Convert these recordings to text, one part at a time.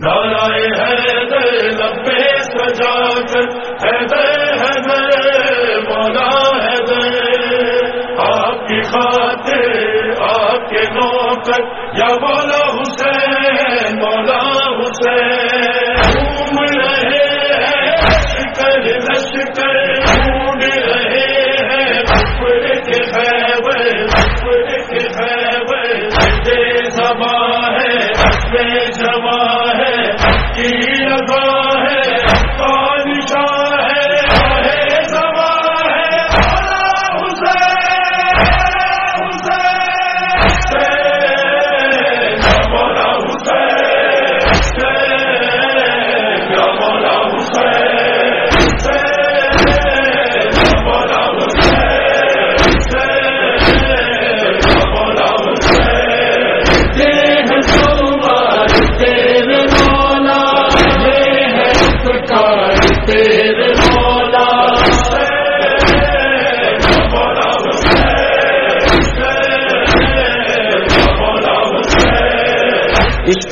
نارائ حیدر لبے سجا کر حیدر حیدر مولا حیدر آپ کی خاطر، آپ کے نوکر، یا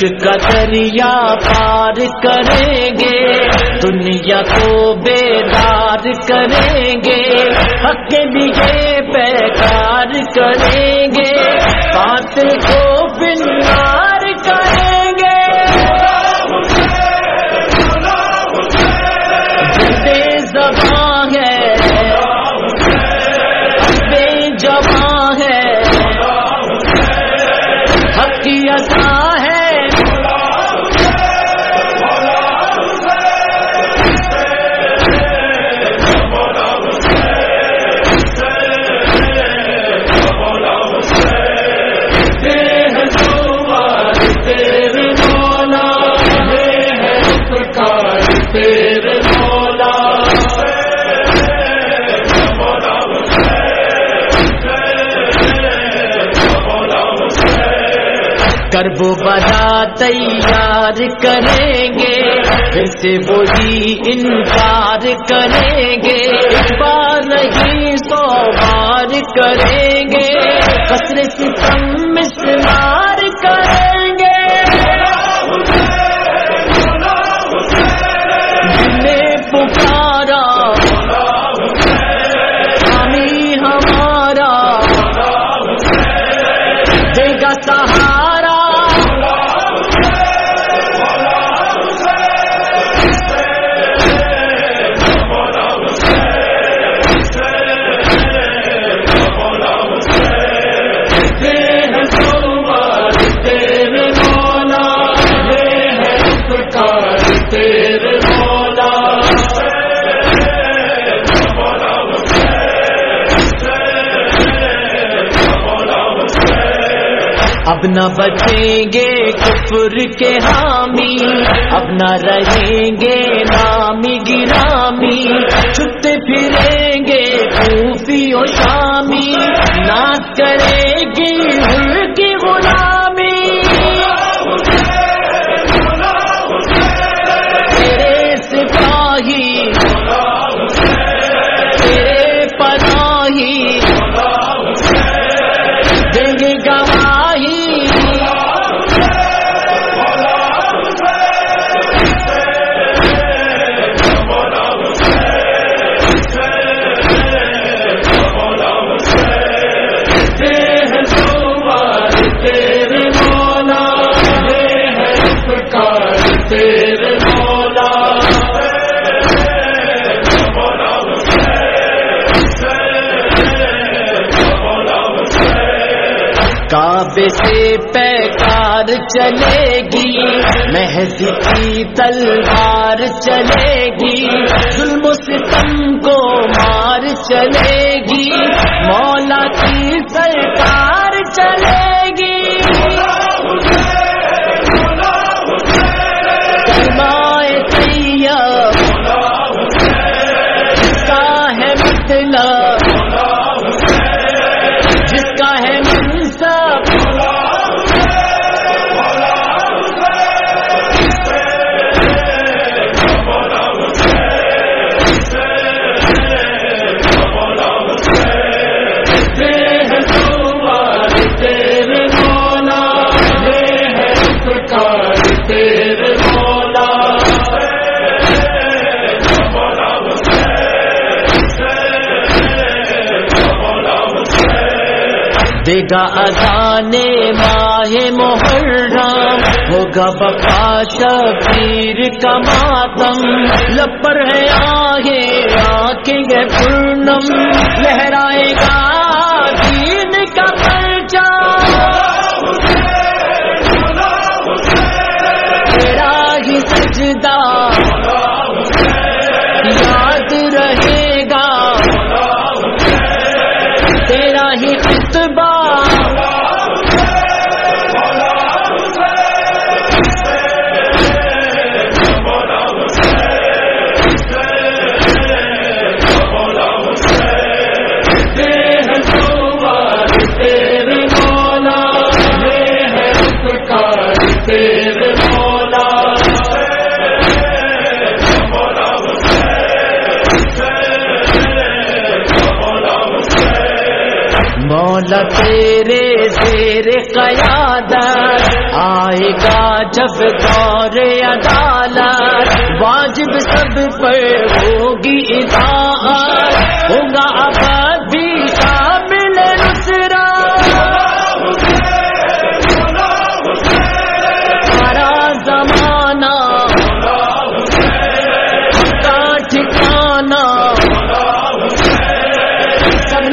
عشق کا دریا پار کریں گے، دنیا کو بیدار کریں گے، حق کے لیے پیکار کریں گے۔ قاتل کو کرب بلا تیار کریں گے۔ پھر سے وہی انکار کریں گے۔ ایک بار نہیں سو بار کریں گے۔ کثرت اب نہ بچیں گے کفر کے حامی، اب نہ رہیں گے نامی گرامی چھپتے پھریں کعبے سے پیکار چلے گی۔ مہدی کی تلوار چلے گی۔ ظلم و ستم کو مار چلے گی۔ مولا کی سرکار چلے گی۔ گا ادانے ماہ محرم ہوگا بپا شبیر کا ماتم لپر ہے آگے آنکھیں گے پورنم، لہرائے گا مولا تیرے زیر قیادت آئے گا جب دور عدالت، واجب سب پر ہوگی اطاعت۔ ہوگا ابد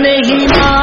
نہیں ماں۔